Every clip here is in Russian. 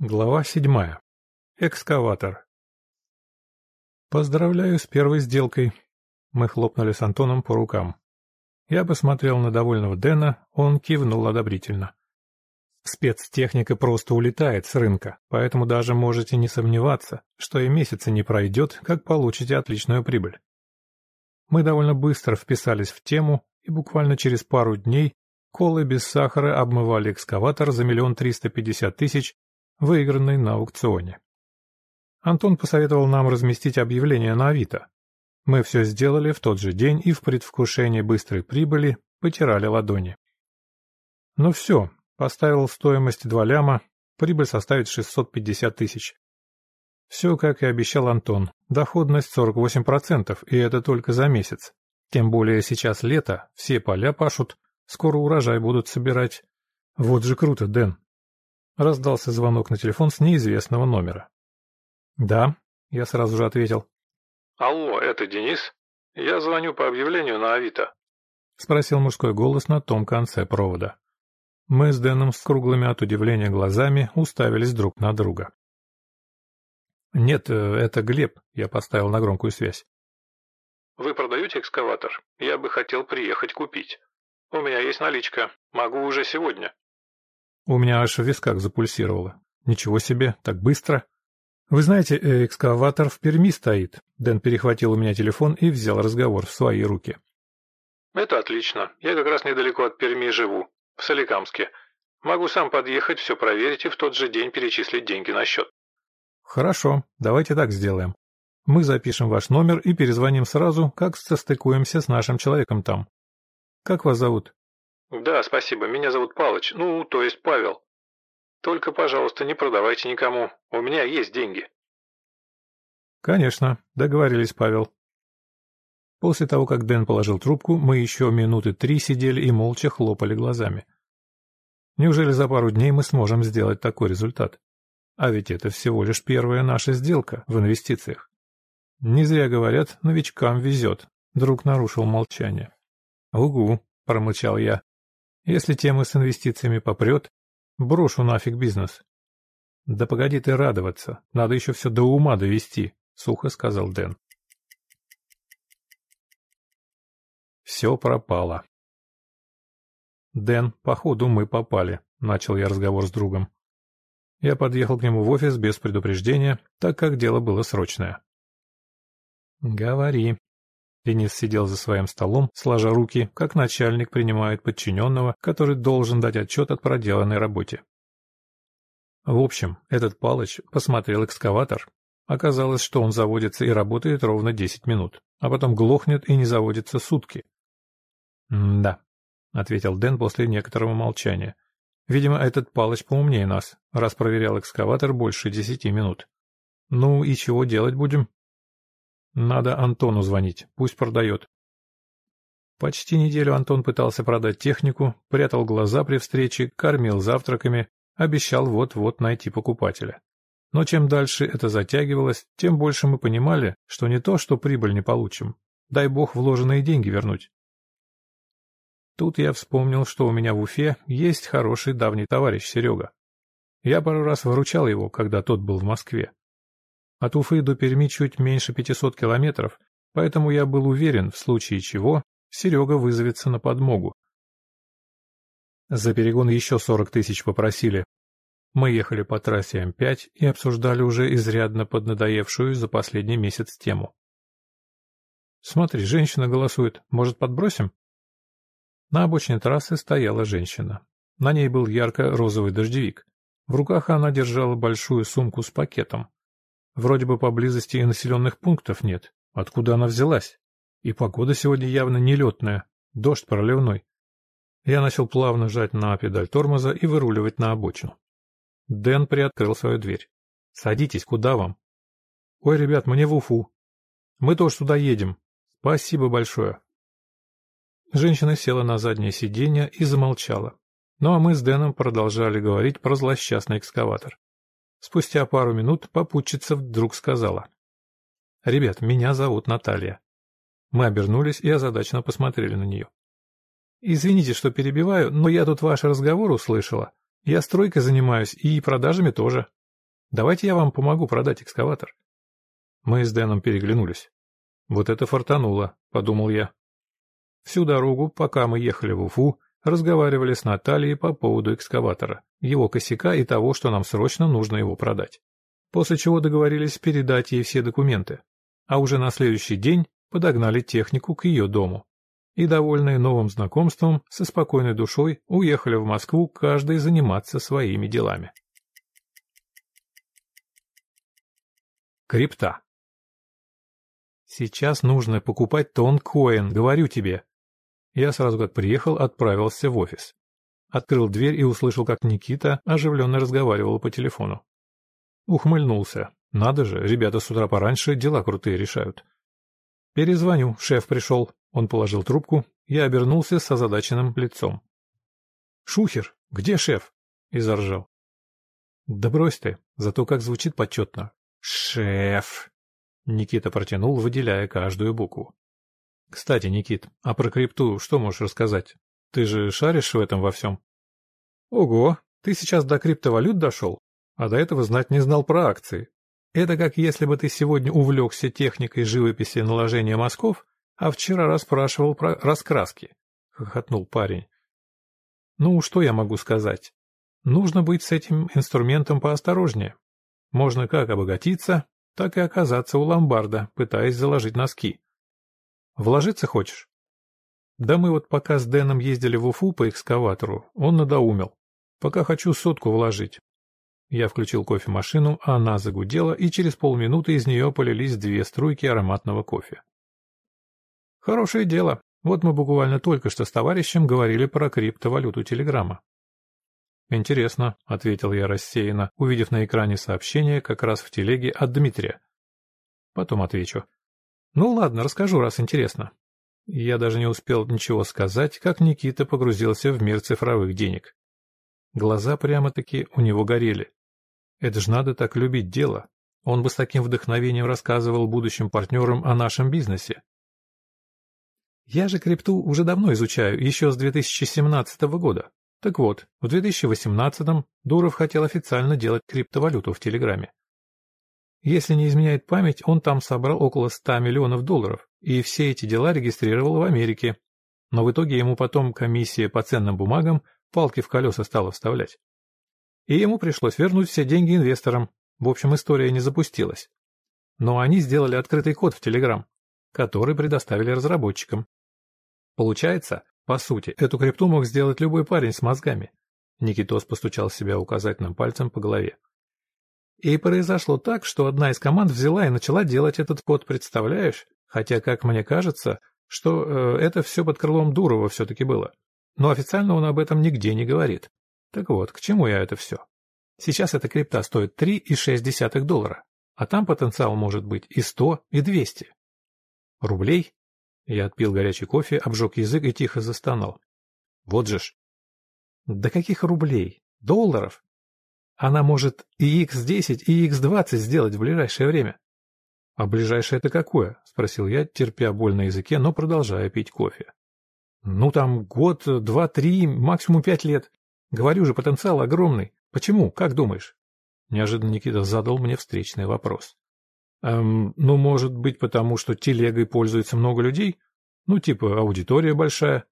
Глава седьмая. Экскаватор. «Поздравляю с первой сделкой». Мы хлопнули с Антоном по рукам. Я посмотрел на довольного Дэна, он кивнул одобрительно. Спецтехника просто улетает с рынка, поэтому даже можете не сомневаться, что и месяца не пройдет, как получите отличную прибыль. Мы довольно быстро вписались в тему, и буквально через пару дней колы без сахара обмывали экскаватор за миллион триста пятьдесят тысяч выигранной на аукционе. Антон посоветовал нам разместить объявление на Авито. Мы все сделали в тот же день и в предвкушении быстрой прибыли потирали ладони. Ну все, поставил стоимость 2 ляма, прибыль составит 650 тысяч. Все, как и обещал Антон, доходность 48%, и это только за месяц. Тем более сейчас лето, все поля пашут, скоро урожай будут собирать. Вот же круто, Дэн. Раздался звонок на телефон с неизвестного номера. «Да», — я сразу же ответил. «Алло, это Денис? Я звоню по объявлению на Авито», — спросил мужской голос на том конце провода. Мы с Дэном с круглыми от удивления глазами уставились друг на друга. «Нет, э, это Глеб», — я поставил на громкую связь. «Вы продаете экскаватор? Я бы хотел приехать купить. У меня есть наличка. Могу уже сегодня». У меня аж в висках запульсировало. Ничего себе, так быстро. Вы знаете, э, экскаватор в Перми стоит. Дэн перехватил у меня телефон и взял разговор в свои руки. Это отлично. Я как раз недалеко от Перми живу, в Соликамске. Могу сам подъехать, все проверить и в тот же день перечислить деньги на счет. Хорошо, давайте так сделаем. Мы запишем ваш номер и перезвоним сразу, как состыкуемся с нашим человеком там. Как вас зовут? «Да, спасибо. Меня зовут Палыч. Ну, то есть Павел. Только, пожалуйста, не продавайте никому. У меня есть деньги». «Конечно. Договорились, Павел». После того, как Дэн положил трубку, мы еще минуты три сидели и молча хлопали глазами. Неужели за пару дней мы сможем сделать такой результат? А ведь это всего лишь первая наша сделка в инвестициях. Не зря говорят, новичкам везет. Друг нарушил молчание. «Угу», — промычал я. Если тема с инвестициями попрет, брошу нафиг бизнес. Да погоди ты радоваться, надо еще все до ума довести, сухо сказал Дэн. Все пропало. Дэн, походу мы попали, начал я разговор с другом. Я подъехал к нему в офис без предупреждения, так как дело было срочное. «Говори», Денис сидел за своим столом, сложа руки, как начальник принимает подчиненного, который должен дать отчет от проделанной работе. В общем, этот Палыч посмотрел экскаватор. Оказалось, что он заводится и работает ровно 10 минут, а потом глохнет и не заводится сутки. «Да», — ответил Дэн после некоторого молчания. «Видимо, этот Палыч поумнее нас, раз проверял экскаватор больше десяти минут. Ну и чего делать будем?» Надо Антону звонить, пусть продает. Почти неделю Антон пытался продать технику, прятал глаза при встрече, кормил завтраками, обещал вот-вот найти покупателя. Но чем дальше это затягивалось, тем больше мы понимали, что не то, что прибыль не получим, дай бог вложенные деньги вернуть. Тут я вспомнил, что у меня в Уфе есть хороший давний товарищ Серега. Я пару раз выручал его, когда тот был в Москве. От Уфы до Перми чуть меньше 500 километров, поэтому я был уверен, в случае чего, Серега вызовется на подмогу. За перегон еще 40 тысяч попросили. Мы ехали по трассе М5 и обсуждали уже изрядно поднадоевшую за последний месяц тему. «Смотри, женщина голосует. Может, подбросим?» На обочине трассы стояла женщина. На ней был ярко-розовый дождевик. В руках она держала большую сумку с пакетом. Вроде бы поблизости и населенных пунктов нет. Откуда она взялась? И погода сегодня явно нелетная, дождь проливной. Я начал плавно жать на педаль тормоза и выруливать на обочину. Дэн приоткрыл свою дверь. «Садитесь, куда вам?» «Ой, ребят, мне в Уфу. Мы тоже туда едем. Спасибо большое». Женщина села на заднее сиденье и замолчала. Ну а мы с Дэном продолжали говорить про злосчастный экскаватор. Спустя пару минут попутчица вдруг сказала. «Ребят, меня зовут Наталья». Мы обернулись и озадаченно посмотрели на нее. «Извините, что перебиваю, но я тут ваш разговор услышала. Я стройкой занимаюсь и продажами тоже. Давайте я вам помогу продать экскаватор. Мы с Дэном переглянулись. Вот это фартануло, подумал я. Всю дорогу, пока мы ехали в Уфу, разговаривали с Натальей по поводу экскаватора, его косяка и того, что нам срочно нужно его продать. После чего договорились передать ей все документы. А уже на следующий день подогнали технику к ее дому. И, довольные новым знакомством, со спокойной душой уехали в Москву каждый заниматься своими делами. Крипта Сейчас нужно покупать тонкоин, говорю тебе. Я сразу как приехал, отправился в офис. Открыл дверь и услышал, как Никита оживленно разговаривал по телефону. Ухмыльнулся. Надо же, ребята с утра пораньше дела крутые решают. Перезвоню, шеф пришел. Он положил трубку, я обернулся с озадаченным лицом. «Шухер, где шеф?» И заржал. «Да брось ты, зато как звучит почетно. Шеф!» Никита протянул, выделяя каждую букву. «Кстати, Никит, а про крипту что можешь рассказать? Ты же шаришь в этом во всем?» «Ого, ты сейчас до криптовалют дошел, а до этого знать не знал про акции. Это как если бы ты сегодня увлекся техникой живописи наложения мазков, а вчера расспрашивал про раскраски», — хохотнул парень. «Ну, что я могу сказать? Нужно быть с этим инструментом поосторожнее. Можно как обогатиться, так и оказаться у ломбарда, пытаясь заложить носки. Вложиться хочешь? Да мы вот пока с Дэном ездили в Уфу по экскаватору, он надоумел. Пока хочу сотку вложить. Я включил кофемашину, а она загудела, и через полминуты из нее полились две струйки ароматного кофе. Хорошее дело. Вот мы буквально только что с товарищем говорили про криптовалюту Телеграма. «Интересно», — ответил я рассеянно, увидев на экране сообщение как раз в телеге от Дмитрия. Потом отвечу. «Ну ладно, расскажу, раз интересно». Я даже не успел ничего сказать, как Никита погрузился в мир цифровых денег. Глаза прямо-таки у него горели. Это ж надо так любить дело. Он бы с таким вдохновением рассказывал будущим партнерам о нашем бизнесе. Я же крипту уже давно изучаю, еще с 2017 года. Так вот, в 2018-м Дуров хотел официально делать криптовалюту в Телеграме. Если не изменяет память, он там собрал около 100 миллионов долларов, и все эти дела регистрировал в Америке. Но в итоге ему потом комиссия по ценным бумагам палки в колеса стала вставлять. И ему пришлось вернуть все деньги инвесторам. В общем, история не запустилась. Но они сделали открытый код в Телеграм, который предоставили разработчикам. Получается, по сути, эту крипту мог сделать любой парень с мозгами. Никитос постучал себя указательным пальцем по голове. И произошло так, что одна из команд взяла и начала делать этот код, представляешь? Хотя, как мне кажется, что э, это все под крылом Дурова все-таки было. Но официально он об этом нигде не говорит. Так вот, к чему я это все? Сейчас эта крипта стоит 3,6 доллара, а там потенциал может быть и 100, и 200. Рублей? Я отпил горячий кофе, обжег язык и тихо застонал. Вот же ж. Да каких рублей? Долларов? Она может и X10, и X20 сделать в ближайшее время. А ближайшее это какое? Спросил я, терпя боль на языке, но продолжая пить кофе. Ну там год, два, три, максимум пять лет. Говорю же, потенциал огромный. Почему? Как думаешь? Неожиданно Никита задал мне встречный вопрос. Эм, ну, может быть, потому что телегой пользуется много людей? Ну, типа аудитория большая.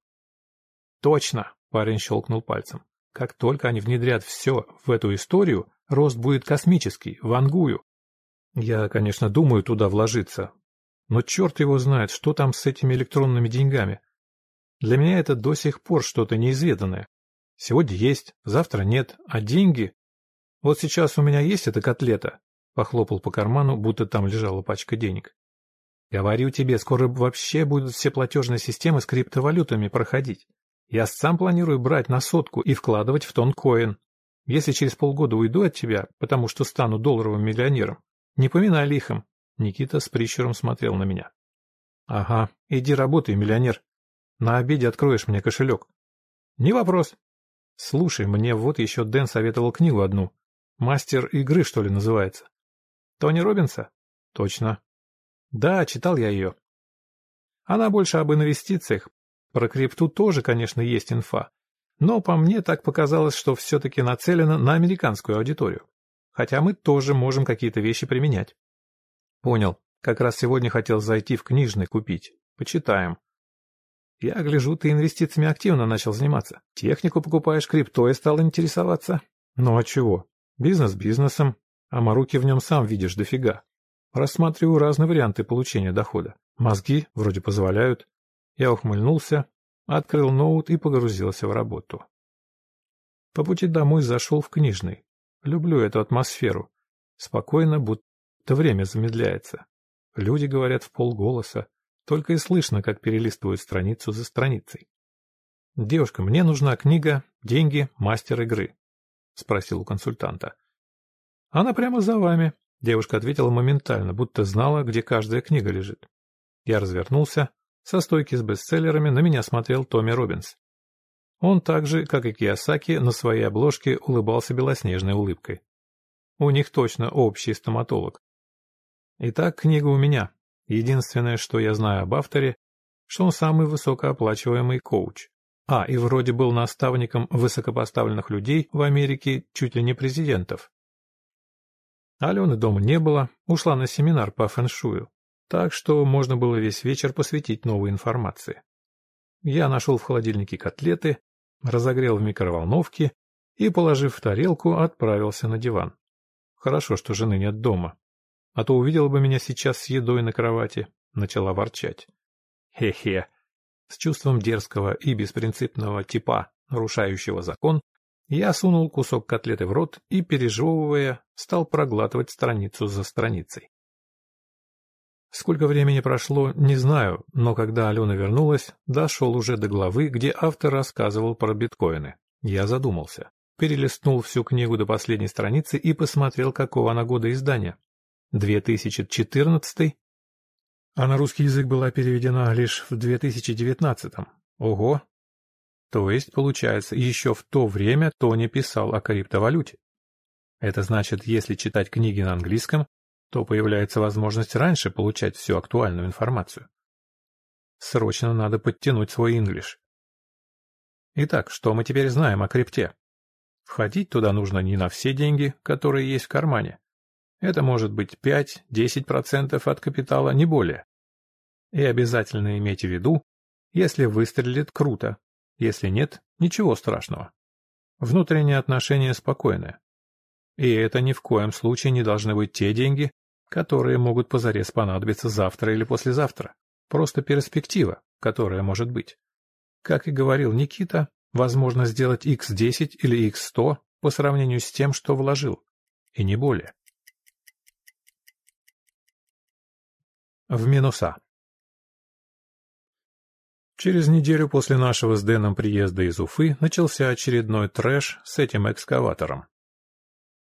Точно, парень щелкнул пальцем. Как только они внедрят все в эту историю, рост будет космический, вангую. Я, конечно, думаю туда вложиться. Но черт его знает, что там с этими электронными деньгами. Для меня это до сих пор что-то неизведанное. Сегодня есть, завтра нет, а деньги... Вот сейчас у меня есть эта котлета, Похлопал по карману, будто там лежала пачка денег. Говорю тебе, скоро вообще будут все платежные системы с криптовалютами проходить. Я сам планирую брать на сотку и вкладывать в тонкоин. Если через полгода уйду от тебя, потому что стану долларовым миллионером, не поминай лихом. Никита с прищуром смотрел на меня. Ага, иди работай, миллионер. На обеде откроешь мне кошелек. Не вопрос. Слушай, мне вот еще Дэн советовал книгу одну. Мастер игры, что ли, называется. Тони Робинса? Точно. Да, читал я ее. Она больше об инвестициях. Про крипту тоже, конечно, есть инфа. Но по мне так показалось, что все-таки нацелена на американскую аудиторию. Хотя мы тоже можем какие-то вещи применять. Понял. Как раз сегодня хотел зайти в книжный купить. Почитаем. Я гляжу, ты инвестициями активно начал заниматься. Технику покупаешь, криптой стал интересоваться. Ну а чего? Бизнес бизнесом, а маруки в нем сам видишь дофига. Рассматриваю разные варианты получения дохода. Мозги вроде позволяют. Я ухмыльнулся, открыл ноут и погрузился в работу. По пути домой зашел в книжный. Люблю эту атмосферу. Спокойно, будто время замедляется. Люди говорят в полголоса, только и слышно, как перелистывают страницу за страницей. «Девушка, мне нужна книга «Деньги. Мастер игры», — спросил у консультанта. «Она прямо за вами», — девушка ответила моментально, будто знала, где каждая книга лежит. Я развернулся. Со стойки с бестселлерами на меня смотрел Томми Робинс. Он так же, как и Киосаки, на своей обложке улыбался белоснежной улыбкой. У них точно общий стоматолог. Итак, книга у меня. Единственное, что я знаю об авторе, что он самый высокооплачиваемый коуч. А, и вроде был наставником высокопоставленных людей в Америке, чуть ли не президентов. Алены дома не было, ушла на семинар по фэншую, так что можно было весь вечер посвятить новой информации. Я нашел в холодильнике котлеты, разогрел в микроволновке и, положив в тарелку, отправился на диван. Хорошо, что жены нет дома. А то увидела бы меня сейчас с едой на кровати, начала ворчать. Хе-хе. С чувством дерзкого и беспринципного типа, нарушающего закон, я сунул кусок котлеты в рот и, пережевывая, стал проглатывать страницу за страницей. Сколько времени прошло, не знаю, но когда Алена вернулась, дошел уже до главы, где автор рассказывал про биткоины. Я задумался. Перелистнул всю книгу до последней страницы и посмотрел, какого она года издания. 2014 а на русский язык была переведена лишь в 2019 -м. Ого! То есть, получается, еще в то время Тони писал о криптовалюте. Это значит, если читать книги на английском, то появляется возможность раньше получать всю актуальную информацию. Срочно надо подтянуть свой инглиш. Итак, что мы теперь знаем о крипте? Входить туда нужно не на все деньги, которые есть в кармане. Это может быть 5-10% от капитала, не более. И обязательно имейте в виду, если выстрелит, круто, если нет, ничего страшного. Внутреннее отношение спокойное. И это ни в коем случае не должны быть те деньги, которые могут позарез понадобиться завтра или послезавтра. Просто перспектива, которая может быть. Как и говорил Никита, возможно сделать x10 или x100 по сравнению с тем, что вложил. И не более. В минуса. Через неделю после нашего с Дэном приезда из Уфы начался очередной трэш с этим экскаватором.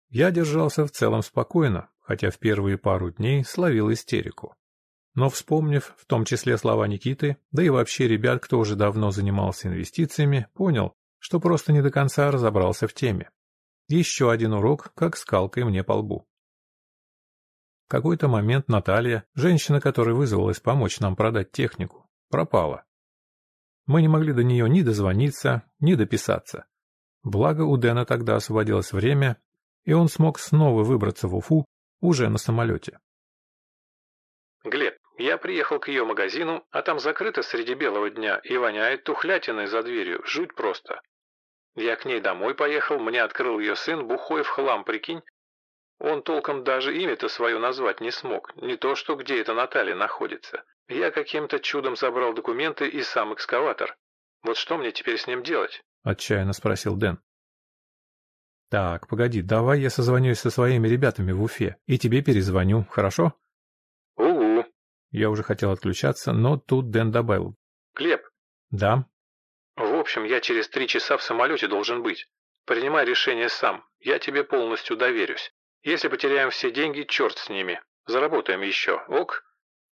Я держался в целом спокойно, хотя в первые пару дней словил истерику. Но вспомнив, в том числе слова Никиты, да и вообще ребят, кто уже давно занимался инвестициями, понял, что просто не до конца разобрался в теме. Еще один урок, как скалкой мне по лбу. В какой-то момент Наталья, женщина, которая вызвалась помочь нам продать технику, пропала. Мы не могли до нее ни дозвониться, ни дописаться. Благо у Дэна тогда освободилось время, и он смог снова выбраться в Уфу уже на самолете. «Глеб, я приехал к ее магазину, а там закрыто среди белого дня и воняет тухлятиной за дверью, жуть просто. Я к ней домой поехал, мне открыл ее сын, бухой в хлам, прикинь. Он толком даже имя-то свое назвать не смог, не то что где эта Наталья находится. Я каким-то чудом забрал документы и сам экскаватор. Вот что мне теперь с ним делать?» — отчаянно спросил Дэн. Так, погоди, давай я созвонюсь со своими ребятами в Уфе и тебе перезвоню, хорошо? Угу. Я уже хотел отключаться, но тут Дэн добавил. Глеб. Да? В общем, я через три часа в самолете должен быть. Принимай решение сам, я тебе полностью доверюсь. Если потеряем все деньги, черт с ними. Заработаем еще, ок?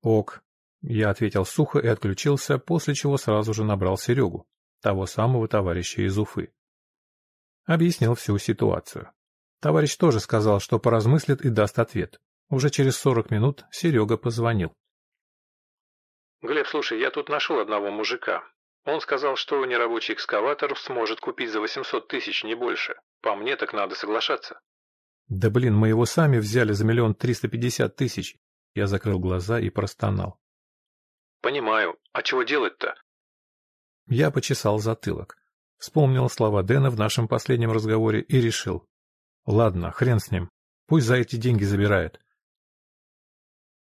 Ок. Я ответил сухо и отключился, после чего сразу же набрал Серегу, того самого товарища из Уфы. Объяснил всю ситуацию. Товарищ тоже сказал, что поразмыслит и даст ответ. Уже через сорок минут Серега позвонил. «Глеб, слушай, я тут нашел одного мужика. Он сказал, что нерабочий экскаватор сможет купить за 800 тысяч, не больше. По мне так надо соглашаться». Да блин, мы его сами взяли за миллион триста пятьдесят тысяч. Я закрыл глаза и простонал. Понимаю. А чего делать-то? Я почесал затылок. Вспомнил слова Дэна в нашем последнем разговоре и решил. Ладно, хрен с ним. Пусть за эти деньги забирает.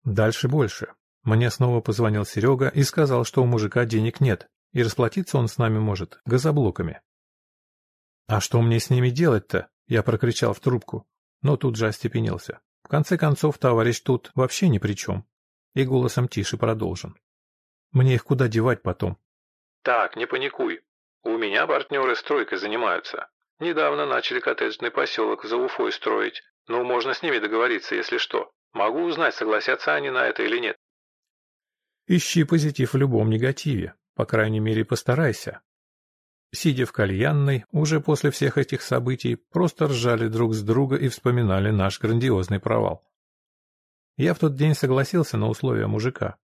Дальше больше. Мне снова позвонил Серега и сказал, что у мужика денег нет, и расплатиться он с нами может газоблоками. «А что мне с ними делать-то?» — я прокричал в трубку, но тут же остепенился. В конце концов, товарищ тут вообще ни при чем. И голосом тише продолжен. «Мне их куда девать потом?» «Так, не паникуй. У меня партнеры стройкой занимаются. Недавно начали коттеджный поселок за Уфой строить. Ну, можно с ними договориться, если что. Могу узнать, согласятся они на это или нет». «Ищи позитив в любом негативе. По крайней мере, постарайся. Сидя в кальянной, уже после всех этих событий, просто ржали друг с друга и вспоминали наш грандиозный провал. Я в тот день согласился на условия мужика.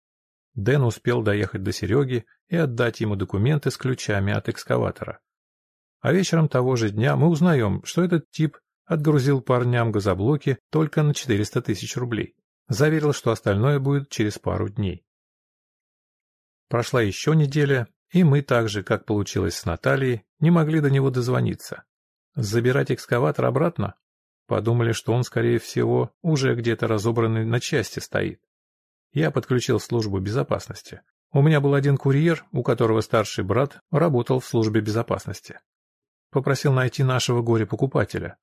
Дэн успел доехать до Сереги и отдать ему документы с ключами от экскаватора. А вечером того же дня мы узнаем, что этот тип отгрузил парням газоблоки только на 400 тысяч рублей. Заверил, что остальное будет через пару дней. Прошла еще неделя, и мы так же, как получилось с Натальей, не могли до него дозвониться. Забирать экскаватор обратно? Подумали, что он, скорее всего, уже где-то разобранный на части стоит. Я подключил службу безопасности. У меня был один курьер, у которого старший брат работал в службе безопасности. Попросил найти нашего горе-покупателя.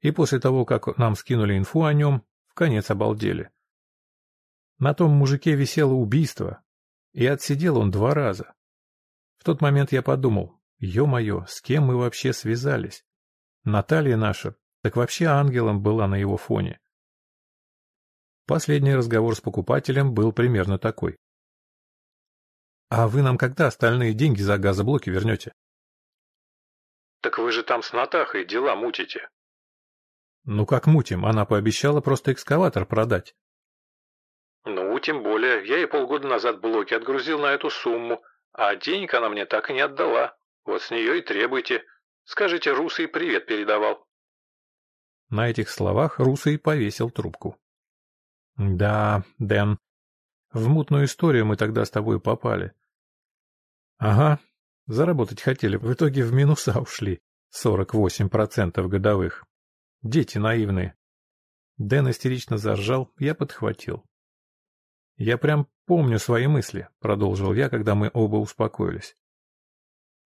И после того, как нам скинули инфу о нем, в конец обалдели. На том мужике висело убийство, и отсидел он два раза. В тот момент я подумал, ё-моё, с кем мы вообще связались? Наталья наша, так вообще ангелом была на его фоне. Последний разговор с покупателем был примерно такой. «А вы нам когда остальные деньги за газоблоки вернете?» «Так вы же там с Натахой дела мутите». «Ну как мутим? Она пообещала просто экскаватор продать». «Ну, тем более. Я ей полгода назад блоки отгрузил на эту сумму, а денег она мне так и не отдала. Вот с нее и требуйте. Скажите, Русый привет передавал». На этих словах Русый повесил трубку. «Да, Дэн, в мутную историю мы тогда с тобой попали». «Ага, заработать хотели, в итоге в минуса ушли. 48% годовых. Дети наивные». Дэн истерично заржал, я подхватил. «Я прям помню свои мысли», — продолжил я, когда мы оба успокоились.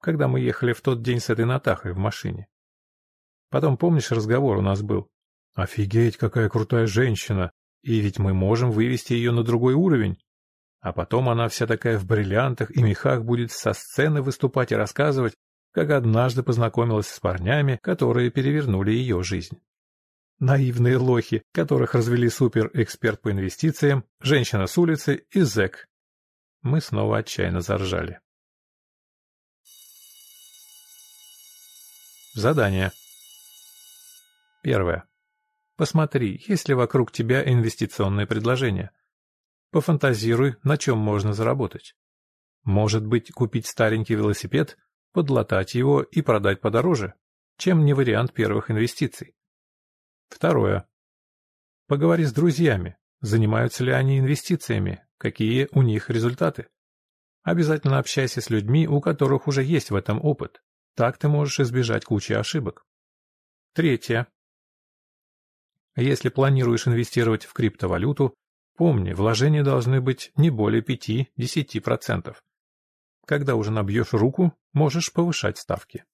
Когда мы ехали в тот день с этой Натахой в машине. Потом, помнишь, разговор у нас был? «Офигеть, какая крутая женщина! И ведь мы можем вывести ее на другой уровень!» А потом она вся такая в бриллиантах и мехах будет со сцены выступать и рассказывать, как однажды познакомилась с парнями, которые перевернули ее жизнь. Наивные лохи, которых развели суперэксперт по инвестициям, женщина с улицы и зэк. Мы снова отчаянно заржали. Задание. Первое. Посмотри, есть ли вокруг тебя инвестиционные предложения. Пофантазируй, на чем можно заработать. Может быть, купить старенький велосипед, подлатать его и продать подороже, чем не вариант первых инвестиций. Второе. Поговори с друзьями, занимаются ли они инвестициями, какие у них результаты. Обязательно общайся с людьми, у которых уже есть в этом опыт. Так ты можешь избежать кучи ошибок. Третье. Если планируешь инвестировать в криптовалюту, помни, вложения должны быть не более 5-10%. Когда уже набьешь руку, можешь повышать ставки.